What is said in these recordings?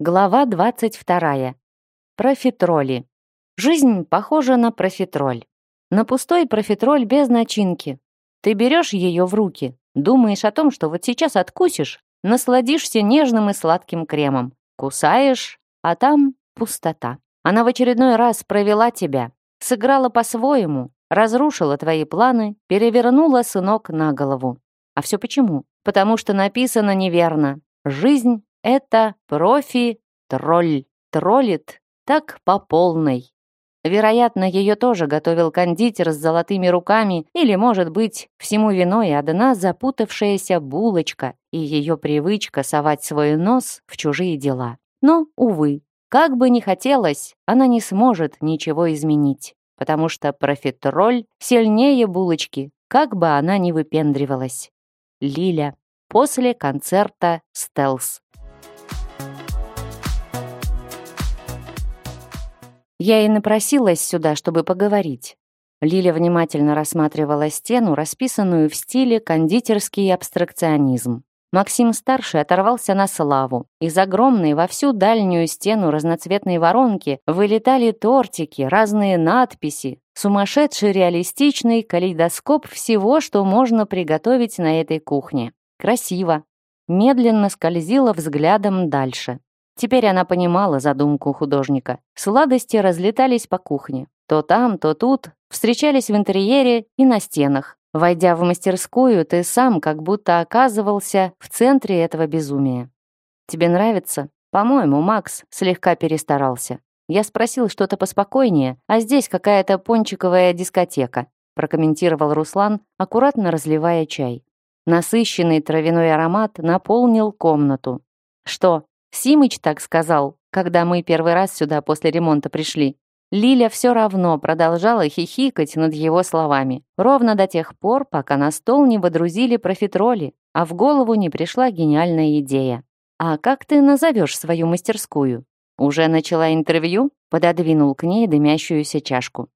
Глава 22. Профитроли. Жизнь похожа на профитроль. На пустой профитроль без начинки. Ты берешь ее в руки, думаешь о том, что вот сейчас откусишь, насладишься нежным и сладким кремом. Кусаешь, а там пустота. Она в очередной раз провела тебя, сыграла по-своему, разрушила твои планы, перевернула сынок на голову. А все почему? Потому что написано неверно. Жизнь это профи-тролль. Троллит так по полной. Вероятно, ее тоже готовил кондитер с золотыми руками или, может быть, всему виной одна запутавшаяся булочка и ее привычка совать свой нос в чужие дела. Но, увы, как бы ни хотелось, она не сможет ничего изменить, потому что профитроль сильнее булочки, как бы она ни выпендривалась. Лиля. После концерта «Стелс». Я и напросилась сюда, чтобы поговорить. Лиля внимательно рассматривала стену, расписанную в стиле кондитерский абстракционизм. Максим-старший оторвался на славу. Из огромной во всю дальнюю стену разноцветной воронки вылетали тортики, разные надписи, сумасшедший реалистичный калейдоскоп всего, что можно приготовить на этой кухне. Красиво. Медленно скользила взглядом дальше. Теперь она понимала задумку художника. Сладости разлетались по кухне. То там, то тут, встречались в интерьере и на стенах. Войдя в мастерскую, ты сам как будто оказывался в центре этого безумия. «Тебе нравится?» «По-моему, Макс слегка перестарался. Я спросил что-то поспокойнее, а здесь какая-то пончиковая дискотека», прокомментировал Руслан, аккуратно разливая чай. Насыщенный травяной аромат наполнил комнату. «Что, Симыч так сказал, когда мы первый раз сюда после ремонта пришли. Лиля все равно продолжала хихикать над его словами, ровно до тех пор, пока на стол не водрузили профитроли, а в голову не пришла гениальная идея. «А как ты назовешь свою мастерскую?» «Уже начала интервью?» Пододвинул к ней дымящуюся чашку.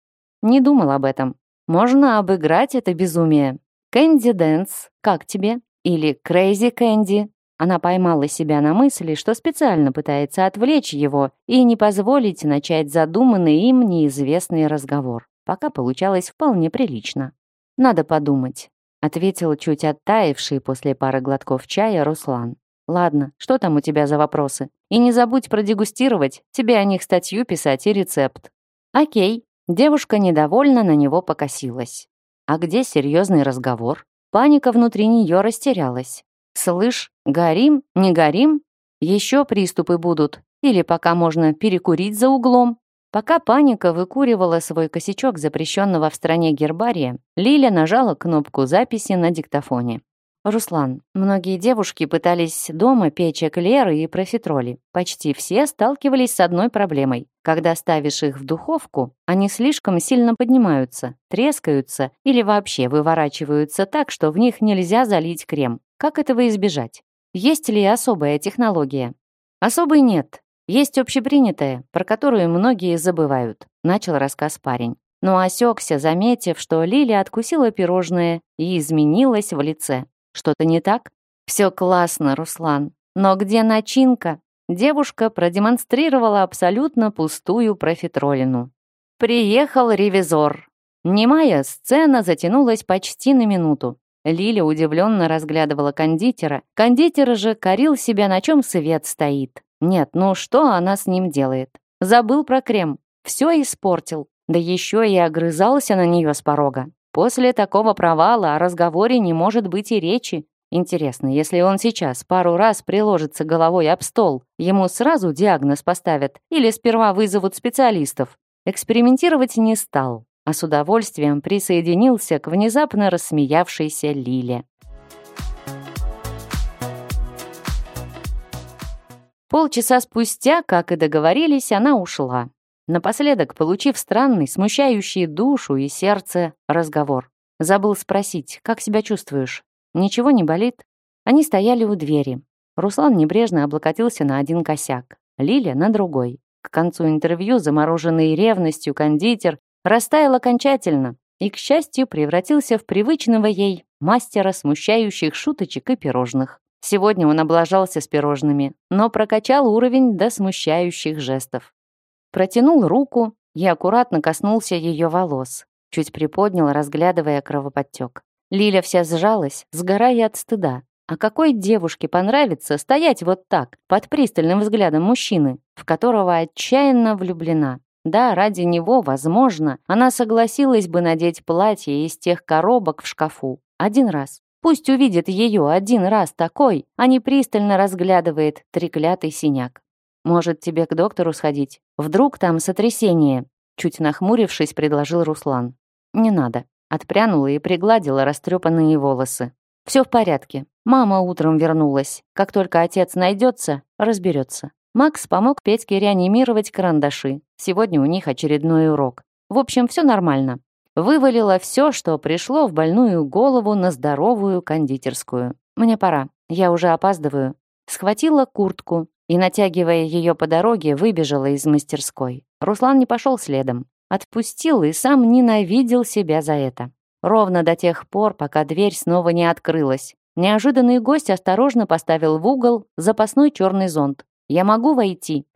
«Не думал об этом. Можно обыграть это безумие. Candy Dance, как тебе? Или Crazy Candy, она поймала себя на мысли, что специально пытается отвлечь его и не позволить начать задуманный им неизвестный разговор. Пока получалось вполне прилично. «Надо подумать», — ответил чуть оттаивший после пары глотков чая Руслан. «Ладно, что там у тебя за вопросы? И не забудь продегустировать, тебе о них статью писать и рецепт». «Окей». Девушка недовольно на него покосилась. «А где серьезный разговор?» Паника внутри нее растерялась. Слышь, горим, не горим? Еще приступы будут. Или пока можно перекурить за углом. Пока паника выкуривала свой косячок запрещенного в стране гербария, Лиля нажала кнопку записи на диктофоне. «Руслан, многие девушки пытались дома печь эклеры и профитроли. Почти все сталкивались с одной проблемой. Когда ставишь их в духовку, они слишком сильно поднимаются, трескаются или вообще выворачиваются так, что в них нельзя залить крем. Как этого избежать? Есть ли особая технология? Особой нет. Есть общепринятая, про которую многие забывают, начал рассказ парень. Но осекся, заметив, что Лили откусила пирожное и изменилась в лице. Что-то не так? Все классно, Руслан. Но где начинка? Девушка продемонстрировала абсолютно пустую профитролину. Приехал ревизор. Немая сцена затянулась почти на минуту. Лиля удивленно разглядывала кондитера. Кондитер же корил себя, на чем свет стоит. Нет, ну что она с ним делает? Забыл про крем. Все испортил. Да еще и огрызался на нее с порога. После такого провала о разговоре не может быть и речи. Интересно, если он сейчас пару раз приложится головой об стол, ему сразу диагноз поставят или сперва вызовут специалистов? Экспериментировать не стал а с удовольствием присоединился к внезапно рассмеявшейся Лиле. Полчаса спустя, как и договорились, она ушла. Напоследок, получив странный, смущающий душу и сердце разговор. Забыл спросить, как себя чувствуешь? Ничего не болит? Они стояли у двери. Руслан небрежно облокотился на один косяк, Лиля на другой. К концу интервью, замороженный ревностью кондитер, растаял окончательно и, к счастью, превратился в привычного ей мастера смущающих шуточек и пирожных. Сегодня он облажался с пирожными, но прокачал уровень до смущающих жестов. Протянул руку и аккуратно коснулся ее волос. Чуть приподнял, разглядывая кровоподтек. Лиля вся сжалась, сгорая от стыда. А какой девушке понравится стоять вот так, под пристальным взглядом мужчины, в которого отчаянно влюблена? Да, ради него, возможно, она согласилась бы надеть платье из тех коробок в шкафу. Один раз. Пусть увидит ее один раз такой, а не пристально разглядывает треклятый синяк. Может, тебе к доктору сходить? Вдруг там сотрясение?» Чуть нахмурившись, предложил Руслан. «Не надо». Отпрянула и пригладила растрепанные волосы. «Все в порядке. Мама утром вернулась. Как только отец найдется, разберется». Макс помог Петьке реанимировать карандаши. Сегодня у них очередной урок. В общем, все нормально. Вывалила все, что пришло в больную голову на здоровую кондитерскую. Мне пора, я уже опаздываю. Схватила куртку и, натягивая ее по дороге, выбежала из мастерской. Руслан не пошел следом. Отпустил и сам ненавидел себя за это. Ровно до тех пор, пока дверь снова не открылась. Неожиданный гость осторожно поставил в угол запасной черный зонт. «Я могу войти?»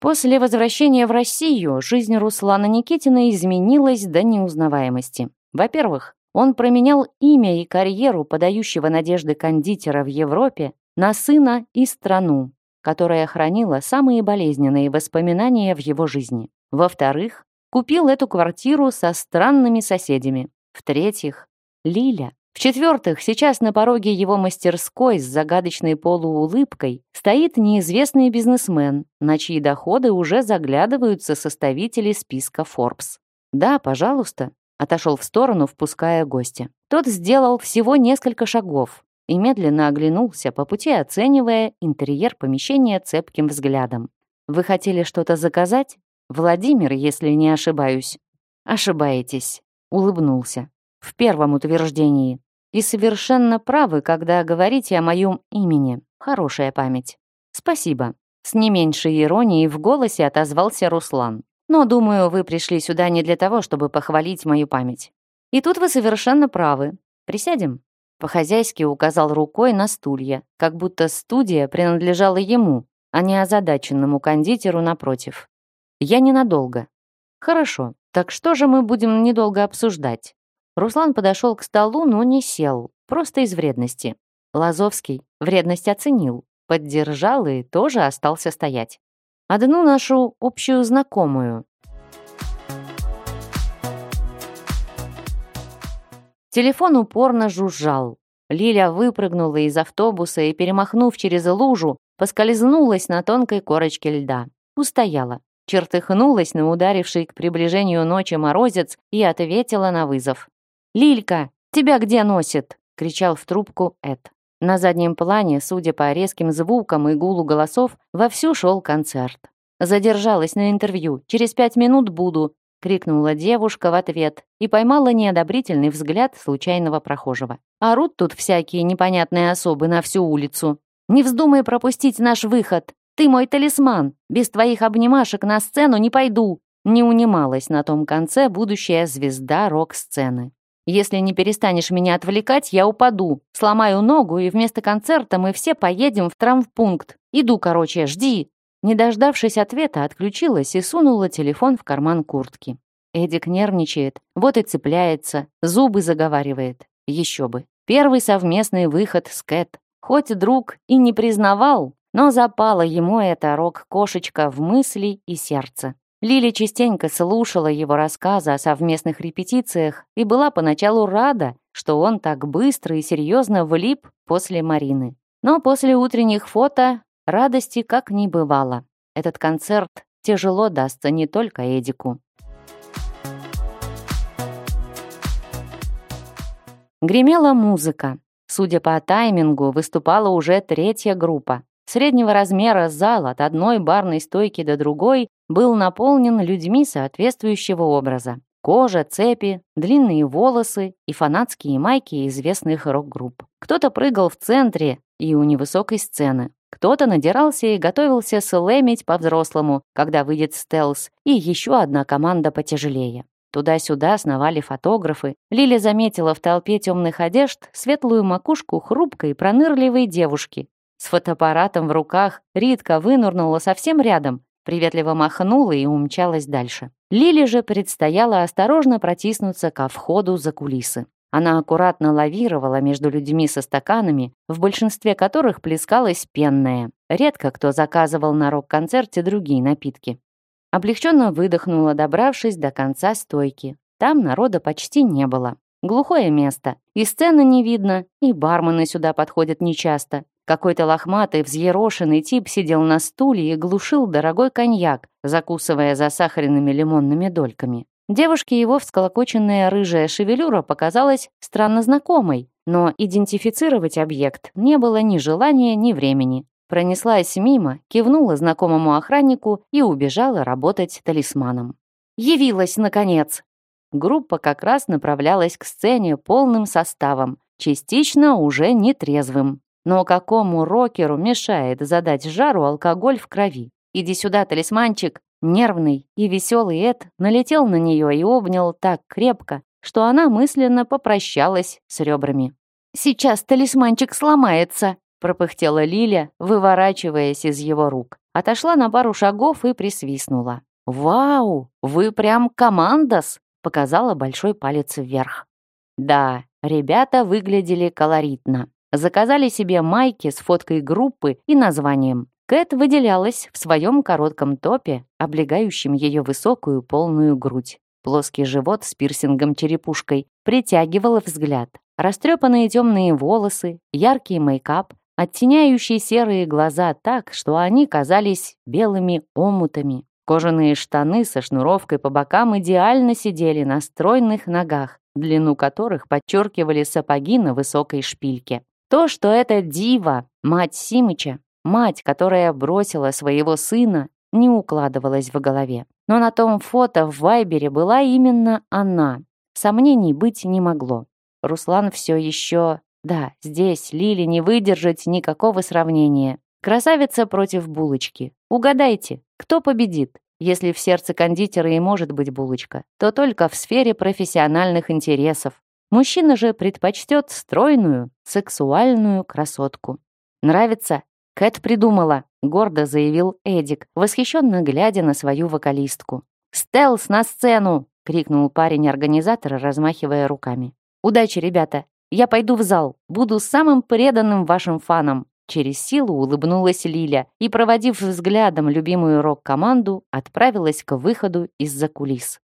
После возвращения в Россию жизнь Руслана Никитина изменилась до неузнаваемости. Во-первых, он променял имя и карьеру подающего надежды кондитера в Европе на сына и страну, которая хранила самые болезненные воспоминания в его жизни. Во-вторых, купил эту квартиру со странными соседями. В-третьих, Лиля, в-четвертых, сейчас на пороге его мастерской с загадочной полуулыбкой стоит неизвестный бизнесмен, на чьи доходы уже заглядываются составители списка Forbes. «Да, пожалуйста», — отошел в сторону, впуская гостя. Тот сделал всего несколько шагов и медленно оглянулся, по пути оценивая интерьер помещения цепким взглядом. «Вы хотели что-то заказать? Владимир, если не ошибаюсь». «Ошибаетесь», — улыбнулся. В первом утверждении. И совершенно правы, когда говорите о моем имени. Хорошая память. Спасибо. С не меньшей иронией в голосе отозвался Руслан. Но, думаю, вы пришли сюда не для того, чтобы похвалить мою память. И тут вы совершенно правы. Присядем?» По-хозяйски указал рукой на стулья, как будто студия принадлежала ему, а не озадаченному кондитеру напротив. «Я ненадолго». «Хорошо, так что же мы будем недолго обсуждать?» Руслан подошел к столу, но не сел, просто из вредности. Лазовский вредность оценил, поддержал и тоже остался стоять. Одну нашу общую знакомую. Телефон упорно жужжал. Лиля выпрыгнула из автобуса и, перемахнув через лужу, поскользнулась на тонкой корочке льда. Устояла, чертыхнулась на ударивший к приближению ночи морозец и ответила на вызов. «Лилька, тебя где носит?» — кричал в трубку Эд. На заднем плане, судя по резким звукам и гулу голосов, вовсю шел концерт. «Задержалась на интервью. Через пять минут буду», — крикнула девушка в ответ и поймала неодобрительный взгляд случайного прохожего. «Орут тут всякие непонятные особы на всю улицу. Не вздумай пропустить наш выход. Ты мой талисман. Без твоих обнимашек на сцену не пойду». Не унималась на том конце будущая звезда рок-сцены. Если не перестанешь меня отвлекать, я упаду, сломаю ногу, и вместо концерта мы все поедем в травмпункт. Иду, короче, жди». Не дождавшись ответа, отключилась и сунула телефон в карман куртки. Эдик нервничает, вот и цепляется, зубы заговаривает. Еще бы. Первый совместный выход с Кэт. Хоть друг и не признавал, но запала ему эта рок-кошечка в мысли и сердце. Лили частенько слушала его рассказы о совместных репетициях и была поначалу рада, что он так быстро и серьезно влип после Марины. Но после утренних фото радости как не бывало. Этот концерт тяжело дастся не только Эдику. Гремела музыка. Судя по таймингу, выступала уже третья группа. Среднего размера зал от одной барной стойки до другой был наполнен людьми соответствующего образа. Кожа, цепи, длинные волосы и фанатские майки известных рок-групп. Кто-то прыгал в центре и у невысокой сцены. Кто-то надирался и готовился слэмить по-взрослому, когда выйдет стелс, и еще одна команда потяжелее. Туда-сюда сновали фотографы. Лиля заметила в толпе темных одежд светлую макушку хрупкой пронырливой девушки. С фотоаппаратом в руках Ритка вынурнула совсем рядом, приветливо махнула и умчалась дальше. Лиле же предстояло осторожно протиснуться ко входу за кулисы. Она аккуратно лавировала между людьми со стаканами, в большинстве которых плескалась пенная. Редко кто заказывал на рок-концерте другие напитки. Облегченно выдохнула, добравшись до конца стойки. Там народа почти не было. Глухое место. И сцены не видно, и бармены сюда подходят нечасто. Какой-то лохматый, взъерошенный тип сидел на стуле и глушил дорогой коньяк, закусывая засахаренными лимонными дольками. Девушке его всколокоченная рыжая шевелюра показалась странно знакомой, но идентифицировать объект не было ни желания, ни времени. Пронеслась мимо, кивнула знакомому охраннику и убежала работать талисманом. «Явилась, наконец!» Группа как раз направлялась к сцене полным составом, частично уже нетрезвым. Но какому рокеру мешает задать жару алкоголь в крови? «Иди сюда, талисманчик!» Нервный и веселый Эд налетел на нее и обнял так крепко, что она мысленно попрощалась с ребрами. «Сейчас талисманчик сломается», — пропыхтела Лиля, выворачиваясь из его рук. Отошла на пару шагов и присвистнула. «Вау, вы прям командос!» — показала большой палец вверх. Да, ребята выглядели колоритно. Заказали себе майки с фоткой группы и названием Кэт выделялась в своем коротком топе, облегающем ее высокую полную грудь. Плоский живот с пирсингом-черепушкой притягивал взгляд. Растрепанные темные волосы, яркий мейкап, оттеняющие серые глаза так, что они казались белыми омутами. Кожаные штаны со шнуровкой по бокам идеально сидели на стройных ногах, длину которых подчеркивали сапоги на высокой шпильке. То, что это дива, мать Симыча, Мать, которая бросила своего сына, не укладывалась в голове. Но на том фото в Вайбере была именно она. Сомнений быть не могло. Руслан все еще... Да, здесь Лили не выдержать никакого сравнения. Красавица против булочки. Угадайте, кто победит? Если в сердце кондитера и может быть булочка, то только в сфере профессиональных интересов. Мужчина же предпочтет стройную, сексуальную красотку. Нравится? «Кэт придумала», — гордо заявил Эдик, восхищенно глядя на свою вокалистку. «Стелс на сцену!» — крикнул парень-организатор, размахивая руками. «Удачи, ребята! Я пойду в зал, буду самым преданным вашим фаном!» Через силу улыбнулась Лиля и, проводив взглядом любимую рок-команду, отправилась к выходу из-за кулис.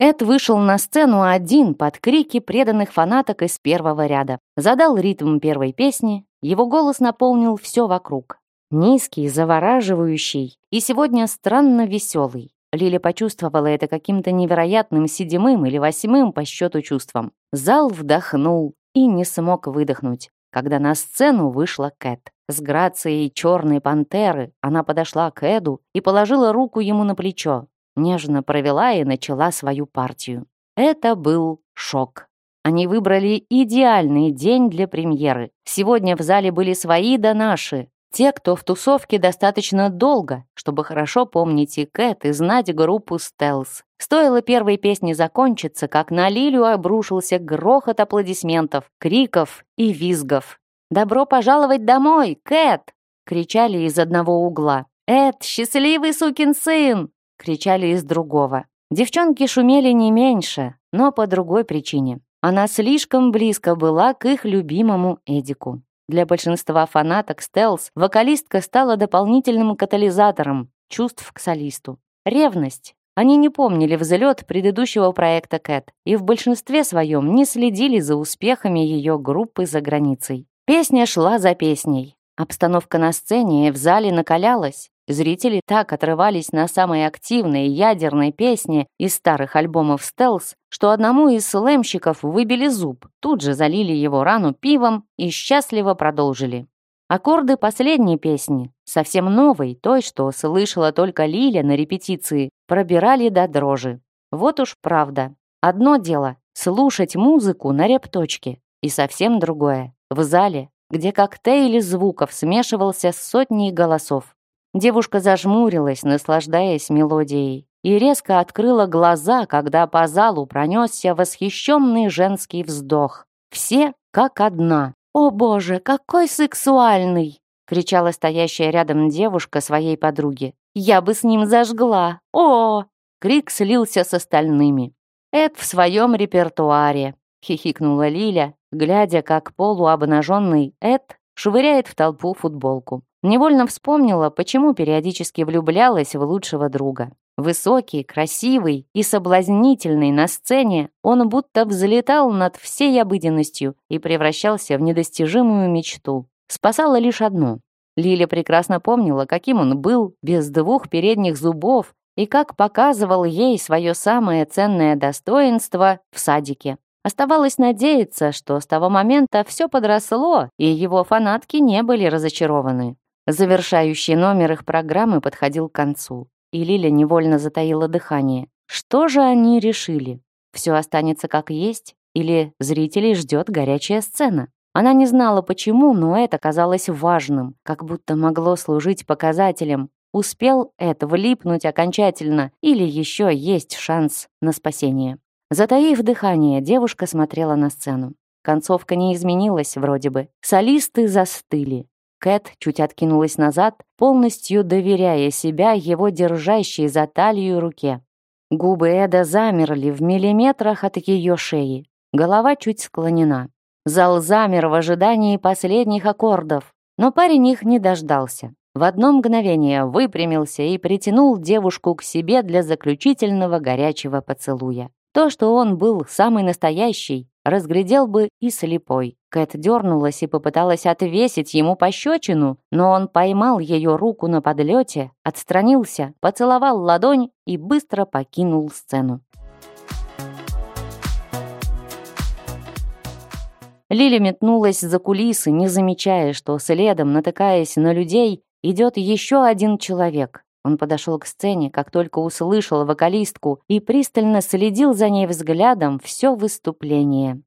Эд вышел на сцену один под крики преданных фанаток из первого ряда. Задал ритм первой песни, его голос наполнил все вокруг. Низкий, завораживающий и сегодня странно веселый. Лиля почувствовала это каким-то невероятным седьмым или восьмым по счету чувством. Зал вдохнул и не смог выдохнуть, когда на сцену вышла Кэт. С грацией черной пантеры она подошла к Эду и положила руку ему на плечо, Нежно провела и начала свою партию. Это был шок. Они выбрали идеальный день для премьеры. Сегодня в зале были свои да наши. Те, кто в тусовке достаточно долго, чтобы хорошо помнить и Кэт, и знать группу Стелс. Стоило первой песне закончиться, как на Лилю обрушился грохот аплодисментов, криков и визгов. «Добро пожаловать домой, Кэт!» — кричали из одного угла. «Эд, счастливый сукин сын!» — кричали из другого. Девчонки шумели не меньше, но по другой причине. Она слишком близко была к их любимому Эдику. Для большинства фанаток Стелс вокалистка стала дополнительным катализатором чувств к солисту. Ревность. Они не помнили взлет предыдущего проекта Кэт и в большинстве своем не следили за успехами ее группы за границей. Песня шла за песней. Обстановка на сцене и в зале накалялась. Зрители так отрывались на самой активной ядерной песне из старых альбомов «Стелс», что одному из слэмщиков выбили зуб, тут же залили его рану пивом и счастливо продолжили. Аккорды последней песни, совсем новой, той, что слышала только Лиля на репетиции, пробирали до дрожи. Вот уж правда. Одно дело — слушать музыку на репточке, и совсем другое — в зале, где коктейль звуков смешивался с сотней голосов. Девушка зажмурилась, наслаждаясь мелодией, и резко открыла глаза, когда по залу пронесся восхищенный женский вздох. Все как одна. «О боже, какой сексуальный!» кричала стоящая рядом девушка своей подруге. «Я бы с ним зажгла! О!» Крик слился с остальными. «Эд в своем репертуаре», хихикнула Лиля, глядя, как полуобнаженный Эд швыряет в толпу футболку. Невольно вспомнила, почему периодически влюблялась в лучшего друга. Высокий, красивый и соблазнительный на сцене, он будто взлетал над всей обыденностью и превращался в недостижимую мечту. Спасало лишь одно. Лиля прекрасно помнила, каким он был без двух передних зубов и как показывал ей свое самое ценное достоинство в садике. Оставалось надеяться, что с того момента все подросло, и его фанатки не были разочарованы. Завершающий номер их программы подходил к концу, и Лиля невольно затаила дыхание. Что же они решили? Все останется как есть? Или зрителей ждет горячая сцена? Она не знала почему, но это казалось важным, как будто могло служить показателем. Успел это влипнуть окончательно или еще есть шанс на спасение. Затаив дыхание, девушка смотрела на сцену. Концовка не изменилась вроде бы. Солисты застыли. Кэт чуть откинулась назад, полностью доверяя себя его держащей за талию руке. Губы Эда замерли в миллиметрах от ее шеи. Голова чуть склонена. Зал замер в ожидании последних аккордов, но парень их не дождался. В одно мгновение выпрямился и притянул девушку к себе для заключительного горячего поцелуя. То, что он был самый настоящий, разглядел бы и слепой. Кэт дернулась и попыталась отвесить ему пощечину, но он поймал ее руку на подлете, отстранился, поцеловал ладонь и быстро покинул сцену. Лили метнулась за кулисы, не замечая, что следом, натыкаясь на людей, идет еще один человек. Он подошел к сцене, как только услышал вокалистку и пристально следил за ней взглядом все выступление.